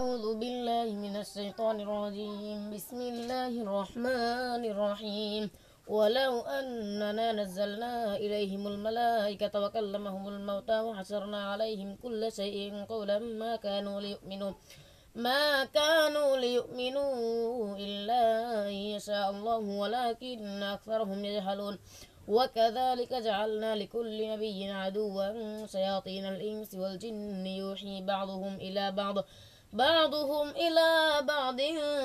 أعوذ بالله من الشيطان الرجيم. بسم الله الرحمن الرحيم. ولو أننا نزلنا إليهم الملائكة وكلمهم الموتى وحشرنا عليهم كل شيء قولا ما كانوا ليؤمنوا ما كانوا ليؤمنوا إلا أن يشاء الله ولكن أكثرهم يجهلون. وكذلك جعلنا لكل نبي عدوا شياطين الإنس والجن يوحي بعضهم إلى بعض. بعضهم إلى بعض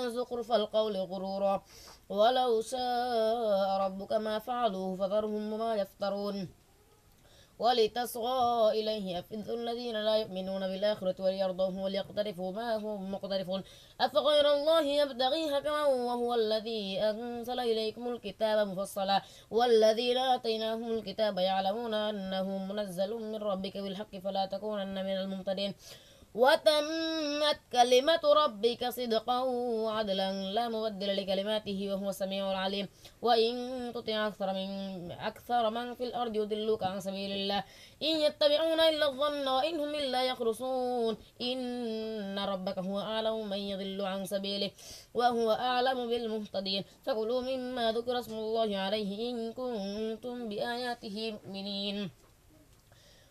زخرف القول غرورا. ولو شاء ربك ما فعلوه فذرهم وما يفترون. ولتصغى إليه أفئدة الذين لا يؤمنون بالآخرة وليرضوه وليقترفوا ما هم مقترفون. أفغير الله يبتغي حكما وهو الذي أنزل إليكم الكتاب مفصلا. والذين آتيناهم الكتاب يعلمون أنه منزل من ربك بالحق فلا تكونن من الممتدين وتمت كلمة ربك صدقا وعدلا لا مبدل لكلماته وهو السميع العليم. وإن تطع أكثر من أكثر من في الأرض يضلوك عن سبيل الله. إن يتبعون إلا الظن وإن هم إلا يخرصون. إن ربك هو أعلم من يضل عن سبيله وهو أعلم بالمهتدين. فكلوا مما ذكر اسم الله عليه إن كنتم بآياته مؤمنين.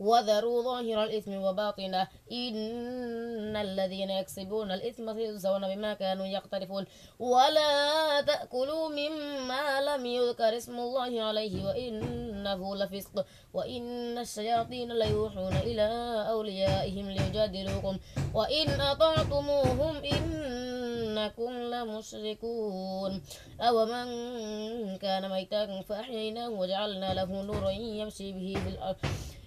وذروا ظاهر الإثم وباطنه. إن الذين يكسبون الإثم سيجزون بما كانوا يقترفون. ولا تأكلوا مما لم يذكر اسم الله عليه وإنه لفسق. وإن الشياطين ليوحون إلى أوليائهم ليجادلوكم. وإن أطعتموهم إنكم لمشركون. أو من كان ميتا فأحييناه وجعلنا له نورا يمشي به في الأرض.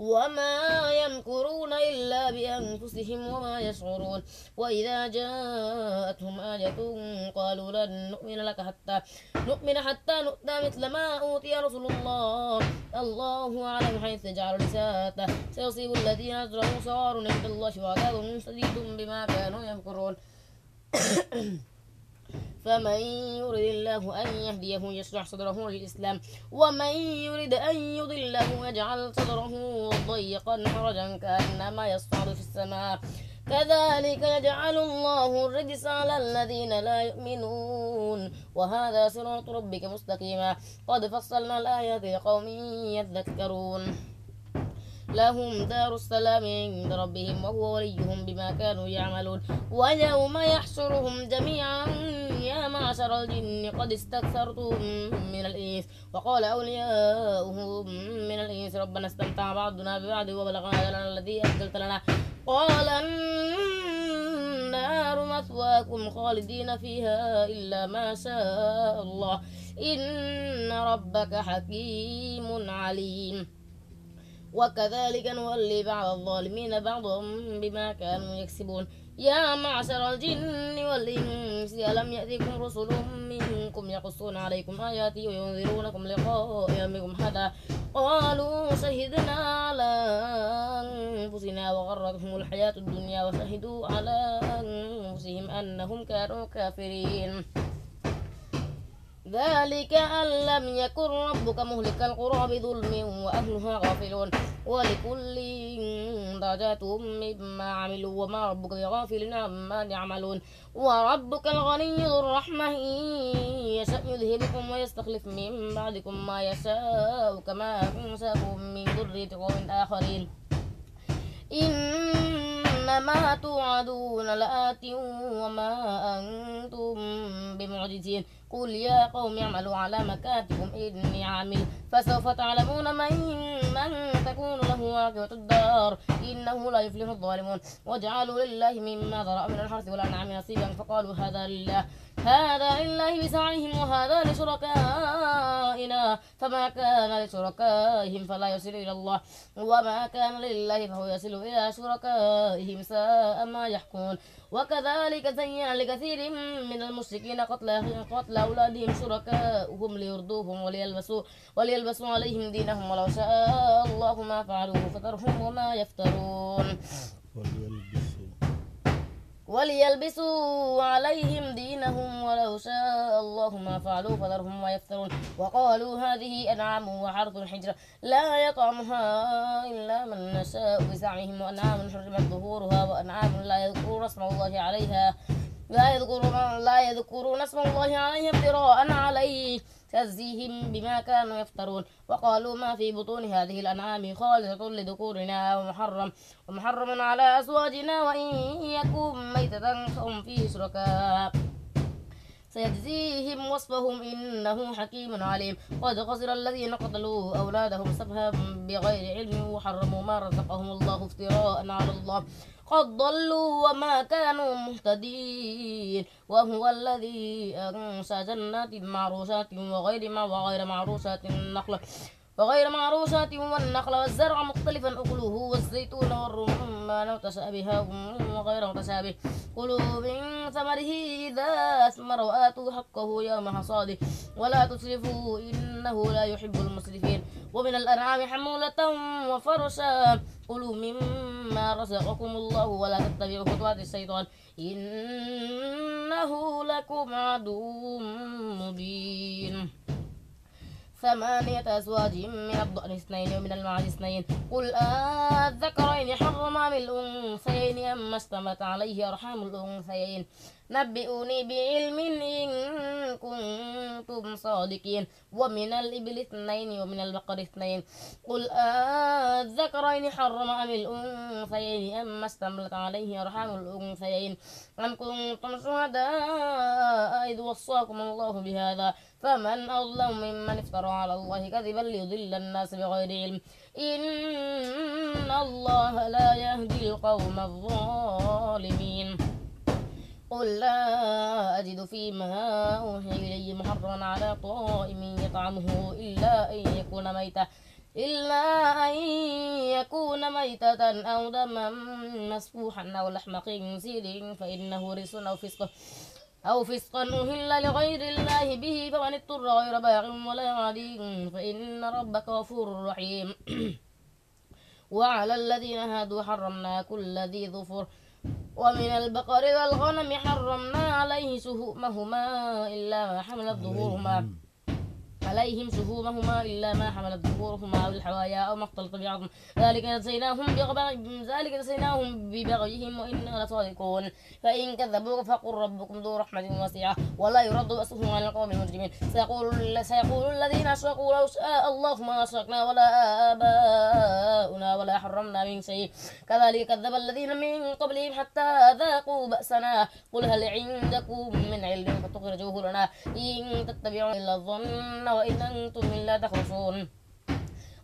وما يمكرون إلا بأنفسهم وما يشعرون. وإذا جاءتهم آية قالوا لن نؤمن لك حتى نؤمن حتى نؤتى مثل ما أوتي رسول الله. الله أعلم حيث يجعل رسالته سيصيب الذين أجرموا صغار عند الله وعذاب شديد بما كانوا يمكرون. فمن يرد الله أن يهديه يشرح صدره للإسلام ومن يرد أن يضله يجعل صدره ضيقا حرجا كأنما يصعد في السماء. كذلك يجعل الله الرجس على الذين لا يؤمنون. وهذا صراط ربك مستقيما. قد فصلنا الآيات لقوم يذكرون. لهم دار السلام عند ربهم وهو وليهم بما كانوا يعملون. ويوم يحشرهم جميعا يا معشر الجن قد استكثرتم من الإنس. وقال أولياؤهم من الإنس ربنا استمتع بعضنا ببعض وبلغنا أجلنا الذي أجلت لنا. قال النار مثواكم خالدين فيها إلا ما شاء الله. إن ربك حكيم عليم. وكذلك نولي بعض الظالمين بعضهم بما كانوا يكسبون. يا معشر الجن والإنس ألم يأتكم رسل منكم يقصون عليكم آياتي وينذرونكم لقاء يومكم هذا؟ قالوا شهدنا على أنفسنا وغرتهم الحياة الدنيا وشهدوا على أنفسهم أنهم كانوا كافرين. ذلك أن لم يكن ربك مهلك القرى بظلم وأهلها غافلون. ولكل درجات مما عملوا وما ربك بغافل عما يعملون. وربك الغني ذو الرحمة إن يشأ يذهبكم ويستخلف من بعدكم ما يشاء كما أنشأكم من ذرية قوم آخرين. إنما توعدون لآت وما أنتم بمعجزين. قل يا قوم اعملوا على مكاتبكم إني عامل فسوف تعلمون من من تكون له عاقبة الدار. إنه لا يفلح الظالمون. وجعلوا لله مما ذرأ من الحرث والأنعام نصيبا فقالوا هذا لله هذا لله بزعمهم وهذا لشركائنا. فما كان لشركائهم فلا يصل إلى الله. وما كان لله فهو يصل إلى شركائهم ساء ما يحكمون. وكذلك زين لكثير من المشركين قتل قتل أولادهم شركاؤهم ليرضوهم وليلبسوا وليلبسوا عليهم دينهم ولو شاء الله ما فعلوه فذرهم وما يفترون. وليلبسوا عليهم دينهم ولو شاء الله ما فعلوا فذرهم ويفترون. وقالوا هذه أنعام وحرث حجر لا يطعمها إلا من نشاء بزعمهم وأنعام حرمت ظهورها وأنعام لا يذكرون اسم الله عليها. لا يذكرون لا يذكرون اسم الله عليها افتراء عليه تجزيهم بما كانوا يفترون. وقالوا ما في بطون هذه الأنعام خالصة لذكورنا ومحرم ومحرم على أزواجنا وإن يكون ميتة فهم فيه شركاء. سيجزيهم وصفهم إنه حكيم عليم. قد خسر الذين قتلوا أولادهم سفها بغير علم وحرموا ما رزقهم الله افتراء على الله. قد ضلوا وما كانوا مهتدين وهو الذي أنشأ جنات معروشات وغير ما وغير معروشات النخلة وغير معروشات والنخل والزرع مختلفا. أكله والزيتون والرمان متشابها وغير متشابه. كلوا من ثمره إذا أثمر وآتوا حقه يوم حصاده. ولا تسرفوا إنه لا يحب المسرفين. ومن الأنعام حمولة وفرشا. كلوا مما رزقكم الله ولا تتبعوا خطوات الشيطان. إنه لكم عدو مبين. ثمانية أزواج من الضأن اثنين ومن المعز اثنين. قل الذكرين حرم من الأنثيين أما اشتمت عليه أرحام الأنثيين. نبئوني بعلم إن كنتم صادقين. ومن الإبل اثنين ومن البقر اثنين. قل الذكرين حرم أم الأنثيين؟ أما استملت عليه أرحام الأنثيين؟ أم كنتم شهداء إذ وصاكم الله بهذا؟ فمن أظلم ممن افترى على الله كذبا ليضل الناس بغير علم. إن الله لا يهدي القوم الظالمين. قل لا أجد فيما أوحي إلي محرما على طائم يطعمه إلا أن يكون ميتا إلا أن يكون ميتة أو دما مسفوحا أو لحم خنزير فإنه رجس أو فسق أو فسقا أهل لغير الله به فمن اضطر غير باغ ولا عاد فإن ربك غفور رحيم. وعلى الذين هادوا حرمنا كل ذي ظفر ومن البقر والغنم حرمنا عليه شهومهما إلا ما حملت ظهورهما عليهم شهومهما إلا ما حملت ظهورهما أو الحوايا أو ما اختلط بعظم ذلك بغبغ ذلك نسيناهم ببغيهم وإنا لصادقون. فإن كذبوك فقل ربكم ذو رحمة واسعة ولا يرد بأسه على القوم المجرمين. سيقول سيقول الذين أشركوا لو شاء الله ما أشركنا ولا آباؤنا ولا حرمنا من شيء. كذلك كذب الذين من قبلهم حتى ذاقوا بأسنا. قل هل عندكم من علم فتخرجوه لنا إن تتبعون إلا الظن وإن أنتم إلا تخرصون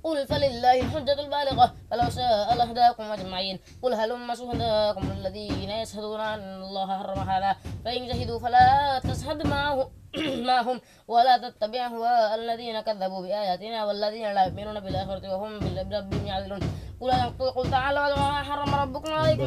قل فلله الحجة البالغة فلو شاء لهداكم أجمعين. قل هلم شهداكم الذين يشهدون أن الله حرم هذا؟ فإن جهدوا فلا تشهد معه معهم ولا تتبع هواء الذين كذبوا بآياتنا والذين لا يؤمنون بالآخرة وهم بربهم يعدلون. قل تعالوا ما حرم ربكم عليكم.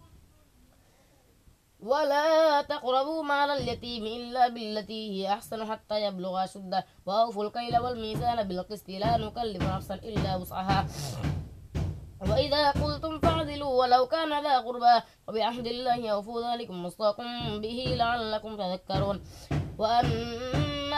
ولا تقربوا مال اليتيم إلا بالتي هي أحسن حتى يبلغ أشده. وأوفوا الكيل والميزان بالقسط لا نكلف نفسا إلا وسعها. وإذا قلتم فاعدلوا ولو كان ذا قربى وبعهد الله أوفوا ذلكم وصاكم به لعلكم تذكرون. وأن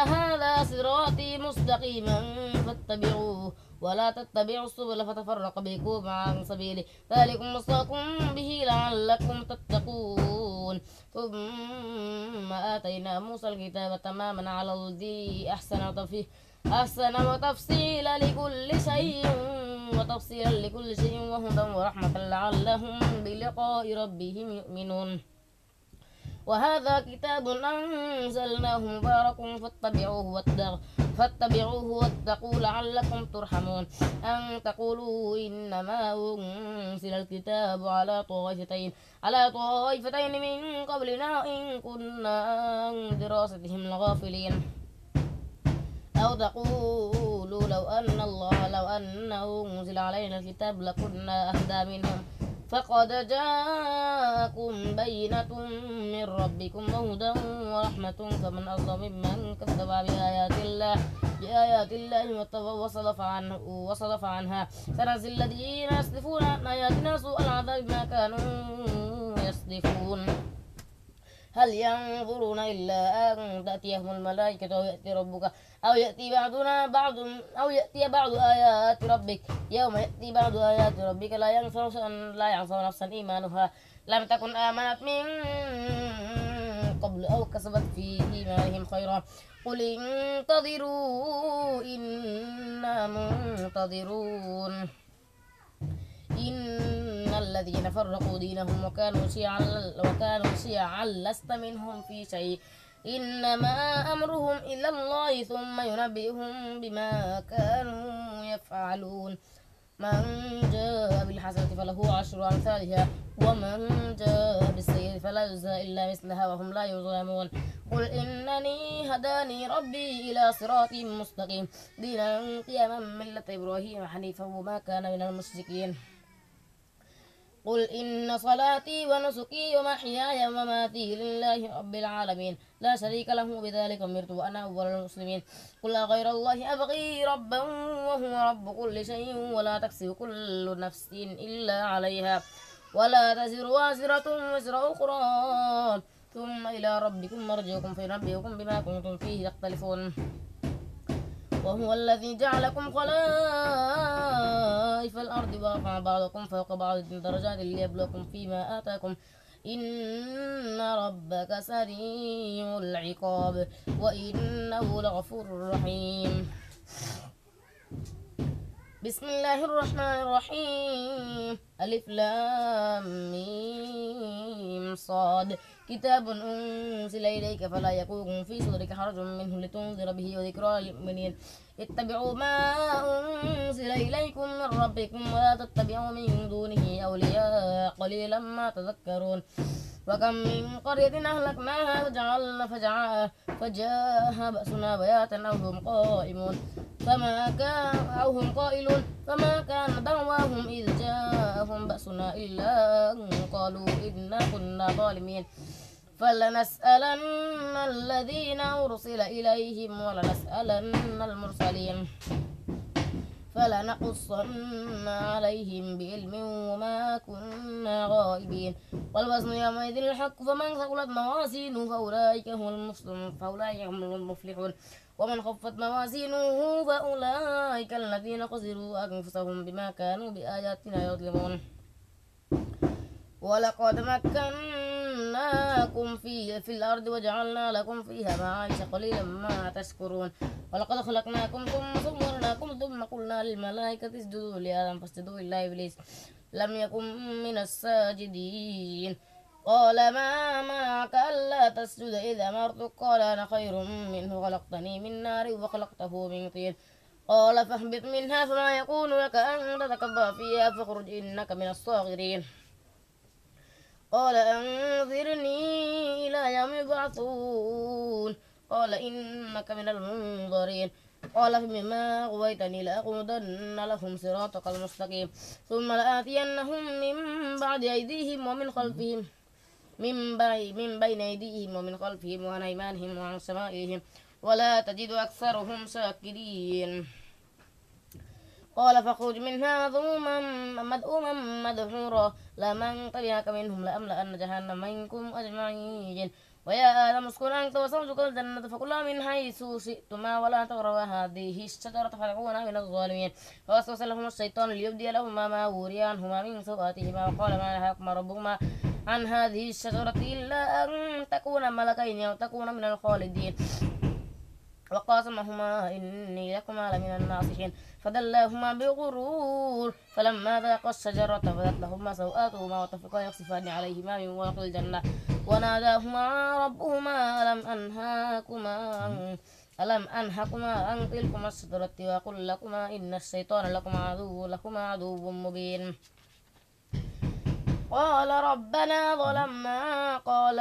هذا صراطي مستقيما فاتبعوه ولا تتبعوا السبل فتفرق بكم عن سبيله. ذلكم وصاكم به لعلكم تتقون. ثم آتينا موسى الكتاب تماما على الذي أحسن وتفيه أحسن وتفصيلا لكل شيء وتفصيلا لكل شيء وهدى ورحمة لعلهم بلقاء ربهم يؤمنون. وهذا كتاب أنزلناه مبارك فاتبعوه واتقوا فاتبعوه واتقوا لعلكم ترحمون. أن تقولوا إنما أنزل الكتاب على طائفتين على طائفتين من قبلنا إن كنا عن دراستهم لغافلين. أو تقولوا لو أن الله لو أنه أنزل علينا الكتاب لكنا أهدى منهم. فقد جاءكم بينة من ربكم وهدى ورحمة فمن أظلم ممن كذب بآيات الله بآيات الله وصرف عنه وصرف عنها. سنزل الذين يصدفون عن آياتنا سوء العذاب بما كانوا يصدفون هل ينظرون إلا أن تأتيهم الملائكة أو يأتي ربك أو يأتي بعضنا بعض أو يأتي بعض آيات ربك؟ يوم يأتي بعض آيات ربك لا ينفع لا ينفع نفسا إيمانها. لم تكن آمنت من قبل أو كسبت في إيمانهم خيرا. قل انتظروا إنا منتظرون. إن الذين فرقوا دينهم وكانوا شيعا وكانوا شيعا لست منهم في شيء. إنما أمرهم إلى الله ثم ينبئهم بما كانوا يفعلون. من جاء بالحسنة فله عشر أمثالها ومن جاء بالسيئة فلا يجزى إلا مثلها وهم لا يظلمون. قل إنني هداني ربي إلى صراط مستقيم. دينا قياما ملة إبراهيم حنيفا وما كان من المشركين. قل إن صلاتي ونسكي ومحياي ومماتي لله رب العالمين لا شريك له بذلك أمرت وأنا أول المسلمين قل غير الله أبغي ربا وهو رب كل شيء ولا تكسب كل نفس إلا عليها ولا تزر وازرة وزر أخرى ثم إلى ربكم مرجعكم فينبئكم بما كنتم فيه تختلفون وهو الذي جعلكم خلائف الأرض ورفع بعضكم فوق بعض درجات ليبلوكم فيما آتاكم. إن ربك سريع العقاب وإنه لغفور رحيم. بسم الله الرحمن الرحيم. ألف لام ميم صاد. كتاب أنزل إليك فلا يكون في صدرك حرج منه لتنذر به وذكرى للمؤمنين. اتبعوا ما أنزل إليكم من ربكم ولا تتبعوا من دونه أولياء قليلا ما تذكرون. وكم من قرية أهلكناها فجعلنا فجعلنا فجاءها بأسنا بياتا أو هم قائمون. فما كان أو هم قائلون. فما كان دعواهم إذ جاءهم بأسنا إلا أن قالوا إنا كنا ظالمين. فلنسألن الذين أرسل إليهم ولنسألن المرسلين. فلنقصن عليهم بعلم وما كنا غائبين. والوزن يومئذ الحق فمن ثقلت موازينه فأولئك هم المفلحون فأولئك هم المفلحون. ومن خفت موازينه فأولئك الذين خسروا أنفسهم بما كانوا بآياتنا يظلمون. ولقد مكناكم في في الأرض وجعلنا لكم فيها معايش قليلا ما تشكرون. ولقد خلقناكم ثم صورناكم ثم قلنا للملائكة اسجدوا لآدم فاسجدوا إلا إبليس. لم يكن من الساجدين. قال ما معك ألا تسجد إذا أمرتك قال أنا خير منه خلقتني من نار وخلقته من طين. قال فاهبط منها فما يكون لك أن تتكبر فيها فاخرج إنك من الصاغرين. قال أنظرني إلى يوم يبعثون. قال إنك من المنظرين. قال فبما أغويتني لأقعدن لهم صراطك المستقيم. ثم لآتينهم من بعد أيديهم ومن خلفهم. من, بي من بين أيديهم ومن خلفهم وعن أيمانهم وعن شمائلهم ولا تجد أكثرهم شاكرين. قال فاخرج منها مذءوما مدؤوما مدحورا. لمن تبعك منهم لأملأن جهنم منكم أجمعين. ويا آدم اسكن أنت وزوجك الجنة فكلا من حيث شئتما ولا تقربا هذه الشجرة فتكونا من الظالمين. فوسوس لهم الشيطان ليبدي لهما ما وري عنهما من سوآتهما وقال ما نهاكما ربكما عن هذه الشجرة إلا أن تكونا ملكين أو تكونا من الخالدين. وقاسمهما إني لكما لمن الناصحين. فدلاهما بغرور فلما ذاقا الشجرة بدت لهما سوآتهما وطفقا يخصفان عليهما من ورق الجنة. وناداهما ربهما ألم أنهاكما ألم أنهكما عن تلكما الشجرة وقل لكما إن الشيطان لكما عدو لكما عدو مبين. قال ربنا ظلمنا قال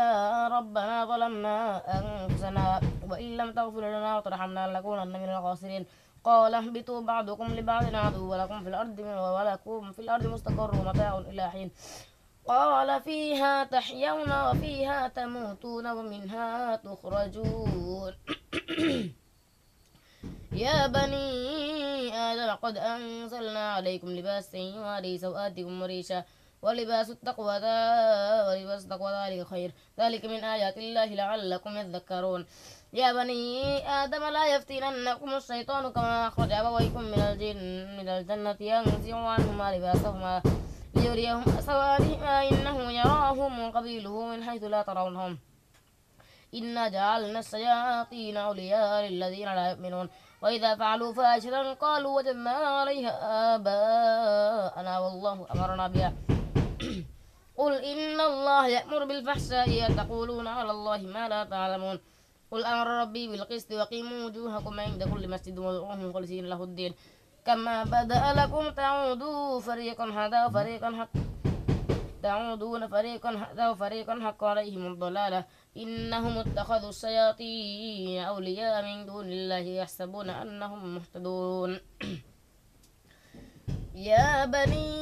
ربنا ظلمنا أنفسنا وإن لم تغفر لنا وترحمنا لنكونن من الخاسرين قال اهبطوا بعضكم لبعض عدو ولكم في الأرض ولكم في الأرض مستقر ومتاع إلى حين قال فيها تحيون وفيها تموتون ومنها تخرجون يا بني آدم قد أنزلنا عليكم لباسا يواري سوآتكم وريشا ولباس التقوى ولباس التقوى ذلك خير. ذلك من آيات الله لعلكم يذكرون. يا بني آدم لا يفتننكم الشيطان كما أخرج أبويكم من الجن من الجنة ينزع عنهما لباسهما ليريهم سواتهما إنه يراهم قبيله من حيث لا ترونهم. إنا جعلنا الشياطين أولياء للذين لا يؤمنون. وإذا فعلوا فاحشة قالوا وجدنا عليها آباءنا والله أمرنا بها. قل إن الله يأمر بالفحشاء تقولون على الله ما لا تعلمون. قل أمر ربي بالقسط وقيموا وجوهكم عند كل مسجد وادعوه مخلصين له الدين. كما بدأ لكم تعودوا فريقا هذا وفريقا حق تعودون فريقا هذا وفريقا حق عليهم الضلالة. إنهم اتخذوا الشياطين أولياء من دون الله يحسبون أنهم مهتدون. يا بني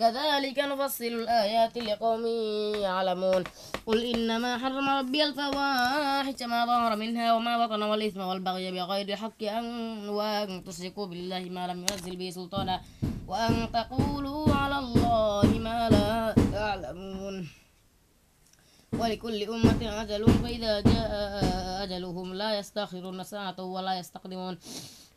كذلك نفصل الآيات لقوم يعلمون. قل إنما حرم ربي الفواحش ما ظهر منها وما بطن والإثم والبغي بغير الحق أن وأن تشركوا بالله ما لم ينزل به سلطانا وأن تقولوا على الله ما لا تعلمون ولكل أمة أجل فإذا جاء أجلهم لا يستأخرون ساعة ولا يستقدمون.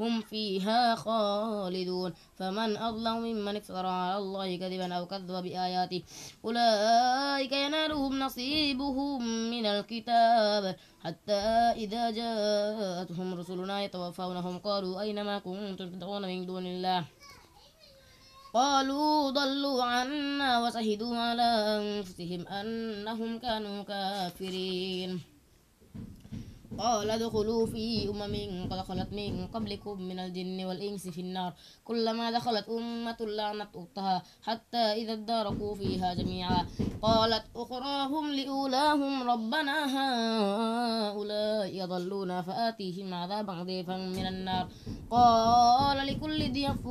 هم فيها خالدون. فمن أظلم ممن افترى على الله كذبا أو كذب بآياته أولئك ينالهم نصيبهم من الكتاب. حتى إذا جاءتهم رسلنا يتوفونهم قالوا أين ما كنتم تدعون من دون الله؟ قالوا ضلوا عنا وشهدوا على أنفسهم أنهم كانوا كافرين. قال ادخلوا في أمم قد خلت من قبلكم من الجن والإنس في النار. كلما دخلت أمة لعنت أختها حتى إذا اداركوا فيها جميعا. قالت أخراهم لأولاهم ربنا هؤلاء يضلون فآتيهم عذابا ضيفا من النار. قال لكل ضيف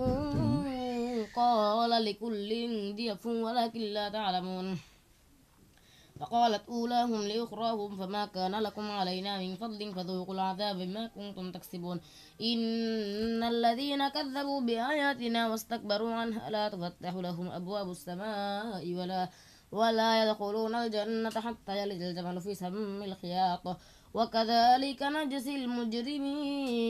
قال لكل ضيف ولكن لا تعلمون. فقالت أولاهم لأخراهم فما كان لكم علينا من فضل فذوقوا العذاب بما كنتم تكسبون. إن الذين كذبوا بآياتنا واستكبروا عنها لا تفتح لهم أبواب السماء ولا ولا يدخلون الجنة حتى يلج الجمل في سم الخياط. وكذلك نجزي المجرمين.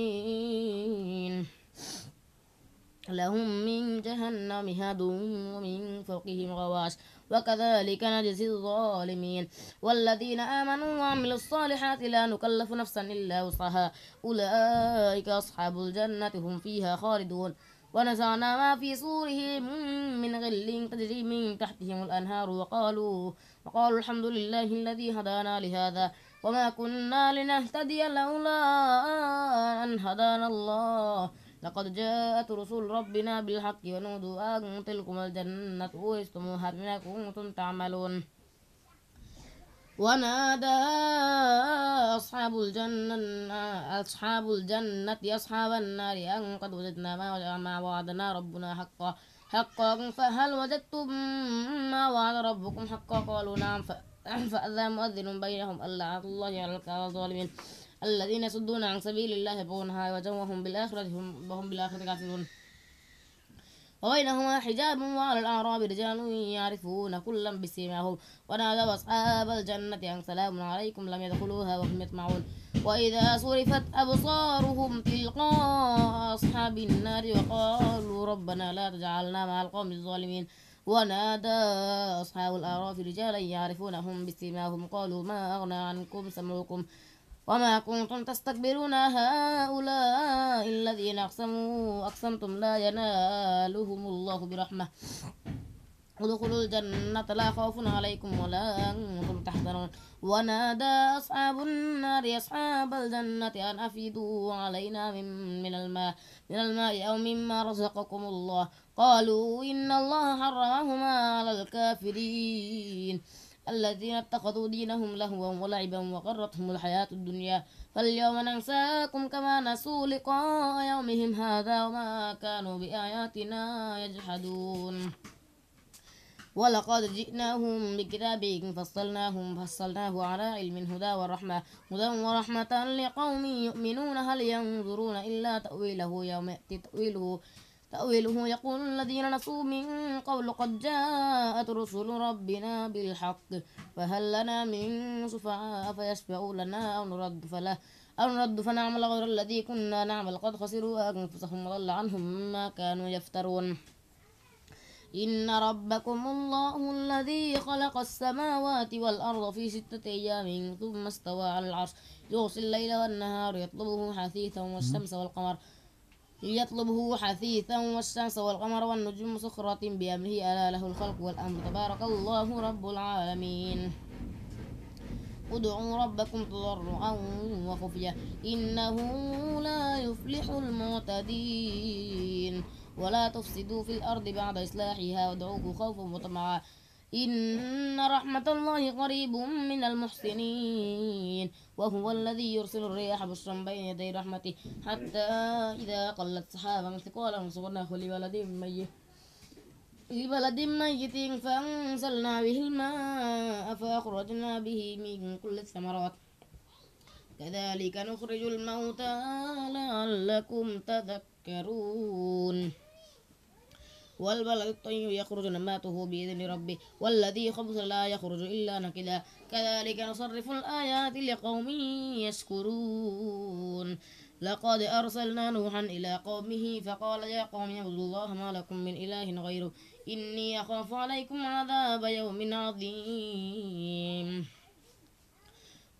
لهم من جهنم هاد ومن فوقهم غواش. وكذلك نجزي الظالمين. والذين آمنوا وعملوا الصالحات لا نكلف نفسا إلا وسعها. أولئك أصحاب الجنة هم فيها خالدون. ونزعنا ما في صورهم من غل تجري من تحتهم الأنهار وقالوا وقالوا الحمد لله الذي هدانا لهذا. وما كنا لنهتدي لولا أن هدانا الله. لقد جاءت رسول ربنا بالحق ونودوا أن تلكم الجنة. أورثتموها بما كنتم تعملون. ونادى أصحاب الجنة أصحاب الجنة أصحاب النار أن قد وجدنا ما وعدنا ربنا حقا. حقا. فهل وجدتم ما وعد ربكم حقا؟ قالوا نعم. فأذى مؤذن بينهم ألا الله على الظالمين. الذين يصدون عن سبيل الله يبغونها وجوهم بالآخرة هم, وهم بالآخرة كافرون وبينهما حجاب وعلى الأعراب رجال يعرفون كلا بسيماهم. ونادوا أصحاب الجنة أن سلام عليكم لم يدخلوها وهم يطمعون وإذا صرفت أبصارهم تلقاء أصحاب النار وقالوا ربنا لا تجعلنا مع القوم الظالمين. ونادى أصحاب الأعراف رجالا يعرفونهم بسيماهم قالوا ما أغنى عنكم سمعكم؟ وما كنتم تستكبرون هؤلاء الذين أقسموا أقسمتم لا ينالهم الله برحمة. ادخلوا الجنة لا خوف عليكم ولا أنتم تحزنون. ونادى أصحاب النار أصحاب الجنة أن أفيدوا علينا من, من الماء من الماء أو مما رزقكم الله. قالوا إن الله حرمهما على الكافرين. الذين اتخذوا دينهم لهوا ولعبا وغرتهم الحياة الدنيا. فاليوم ننساكم كما نسوا لقاء يومهم هذا وما كانوا بآياتنا يجحدون. ولقد جئناهم بكتاب فصلناهم فصلناه على علم هدى ورحمة. هدى ورحمة لقوم يؤمنون. هل ينظرون إلا تأويله يوم يأتي تأويله؟ تأويله يقول الذين نسوا من قول قد جاءت رسل ربنا بالحق فهل لنا من شفعاء فيشفعوا لنا أو نرد فله أو نرد فنعمل غير الذي كنا نعمل قد خسروا أنفسهم وضل عنهم ما كانوا يفترون. إن ربكم الله الذي خلق السماوات والأرض في ستة أيام ثم استوى على العرش. يغسل الليل والنهار يطلبه حثيثا والشمس والقمر. يطلبه حثيثا والشمس والقمر والنجم مسخرات بأمره. ألا له الخلق والأمر. تبارك الله رب العالمين. ادعوا ربكم تضرعا وخفيا إنه لا يفلح المعتدين. ولا تفسدوا في الأرض بعد إصلاحها. وادعوه خوفا وطمعا. إن رحمة الله قريب من المحسنين وهو الذي يرسل الرياح بشرا بين يدي رحمته حتى إذا قلت سحابا ثقالا صغرناه لبلد ميت لبلد ميت فأنزلنا به الماء فأخرجنا به من كل الثمرات. كذلك نخرج الموتى لعلكم تذكرون. والبلد الطيب يخرج نماته بإذن ربه والذي خبث لا يخرج إلا نكدا. كذلك نصرف الآيات لقوم يشكرون. لقد أرسلنا نوحا إلى قومه فقال يا قوم اعبدوا الله ما لكم من إله غيره إني أخاف عليكم عذاب يوم عظيم.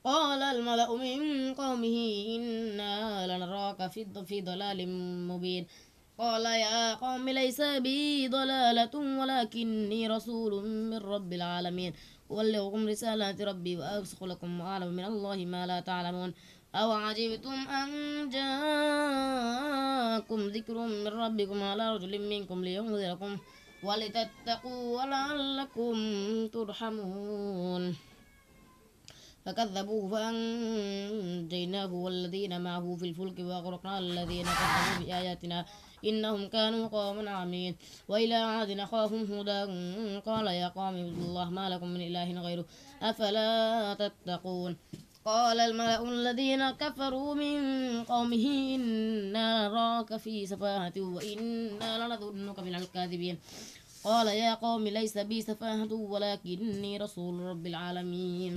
قال الملأ من قومه إنا لنراك في ضلال مبين. قال يا قوم ليس بي ضلالة ولكني رسول من رب العالمين. أبلغكم رسالات ربي وأفسخ لكم وأعلم من الله ما لا تعلمون. أو عجبتم أن جاءكم ذكر من ربكم على رجل منكم لينذركم ولتتقوا ولعلكم ترحمون. فكذبوه فأنجيناه والذين معه في الفلك وأغرقنا الذين كذبوا بآياتنا. إنهم كانوا قوم عمين. وإلى عاد أخاهم هدى قال يا قوم اعبدوا الله ما لكم من إله غيره. أفلا تتقون؟ قال الملأ الذين كفروا من قومه إنا نراك في سفاهة وإنا لنظنك من الكاذبين. قال يا قوم ليس بي سفاهة ولكني رسول رب العالمين.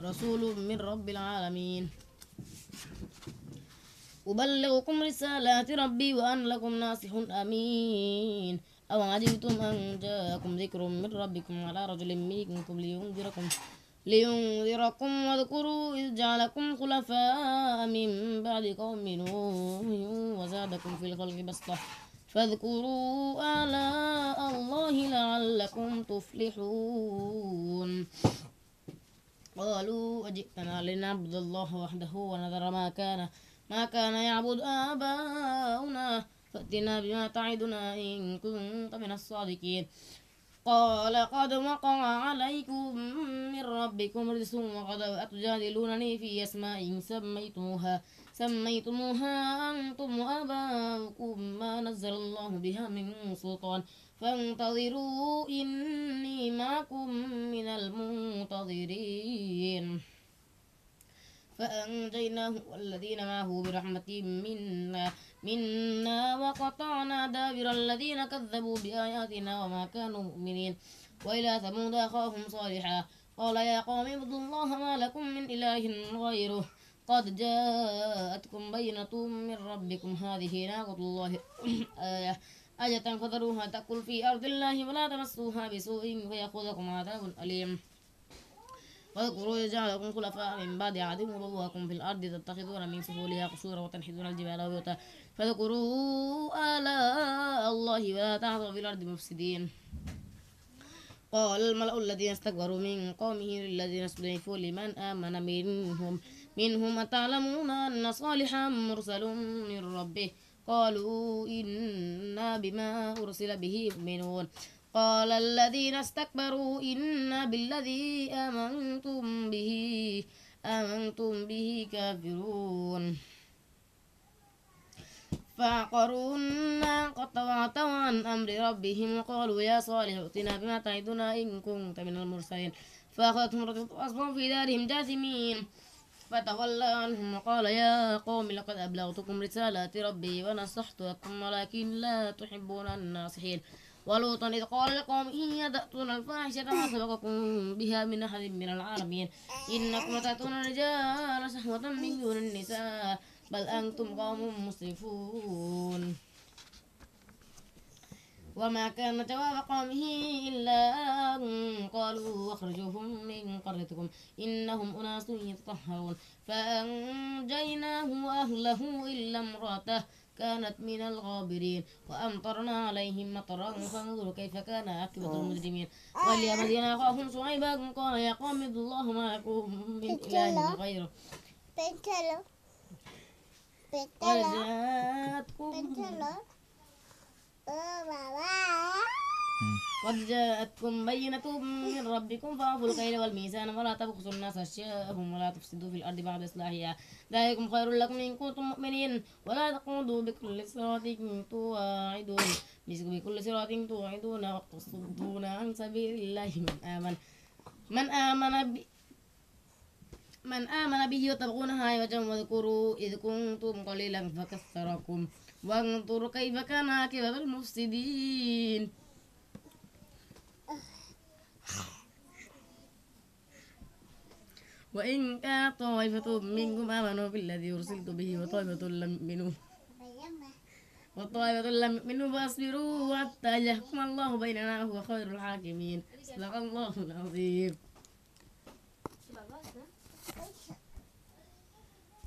رسول من رب العالمين. أبلغكم رسالات ربي وأن لكم ناصح أمين. أو عجبتم أن جاءكم ذكر من ربكم على رجل منكم لينذركم لينذركم واذكروا إذ جعلكم خلفاء من بعد قوم نوح وزادكم في الخلق بسطة. فاذكروا آلاء الله لعلكم تفلحون. قالوا أجئتنا لنعبد الله وحده ونذر ما كان ما كان يعبد آباؤنا فأتنا بما تعدنا إن كنت من الصادقين. قال قد وقع عليكم من ربكم رجس وقد أتجادلونني في أسماء سميتموها سميتموها أنتم وآباؤكم ما نزل الله بها من سلطان. فانتظروا إني معكم من المنتظرين. فأنجيناه والذين معه برحمة منا منا وقطعنا دابر الذين كذبوا بآياتنا وما كانوا مؤمنين. وإلى ثمود أخاهم صالحا. قال يا قوم اعبدوا الله ما لكم من إله غيره. قد جاءتكم بينة من ربكم. هذه ناقة الله. آية آية فذروها تأكل في أرض الله ولا تمسوها بسوء فيأخذكم عذاب أليم. واذكروا إذ جعلكم خلفاء من بعد عاد وبوأكم في الأرض تتخذون من سهولها قصورا وتنحتون الجبال بيوتا فاذكروا آلاء الله ولا تعثوا في الأرض مفسدين. قال الملأ الذين استكبروا من قومه للذين استضعفوا لمن آمن منهم. منهم أتعلمون أن صالحا مرسل من ربه؟ قالوا إنا بما أرسل به يؤمنون قال الذين استكبروا إنا بالذي آمنتم به آمنتم به كافرون. فعقروا الناقة وعتوا عن أمر ربهم وقالوا يا صالح ائتنا بما تعدنا إن كنت من المرسلين. فأخذتهم رجفة وأصبحوا في دارهم جاثمين. فتولى عنهم وقال يا قوم لقد أبلغتكم رسالات ربي ونصحت لكم ولكن لا تحبون الناصحين. ولوطا إذ قال لقومه يدأتون الفاحشة ما سبقكم بها من أحد من العالمين إنكم لتأتون الرجال شهوة من دون النساء بل أنتم قوم مسرفون وما كان جواب قومه إلا أن قالوا أخرجوهم من قريتكم إنهم أناس يتطهرون فأنجيناه وأهله إلا امرأته كانت من الغابرين وأمطرنا عليهم مطرا فانظروا كيف كان عاقبة المجرمين. وليمدين أخاهم شعيبا قال يا قوم الله ما لكم من إله غيره. قد جاءتكم قد جاءتكم بينة من ربكم فأوفوا الكيل والميزان ولا تبخسوا الناس أشياءهم ولا تفسدوا في الأرض بعد إصلاحها. ذلكم خير لكم إن كنتم مؤمنين. ولا تقعدوا بكل صراط توعدون. بكل صراط توعدون وتصدون عن سبيل الله. من آمن من آمن ب من آمن به وتبغونها عوجا واذكروا إذ كنتم قليلا فكثركم. وانظر كيف كان عاقبة المفسدين. وإن كان طائفة منكم آمنوا بالذي أرسلت به وطائفة لم يؤمنوا. وطائفة لم يؤمنوا فاصبروا حتى يحكم الله بيننا وهو خير الحاكمين. صدق الله العظيم.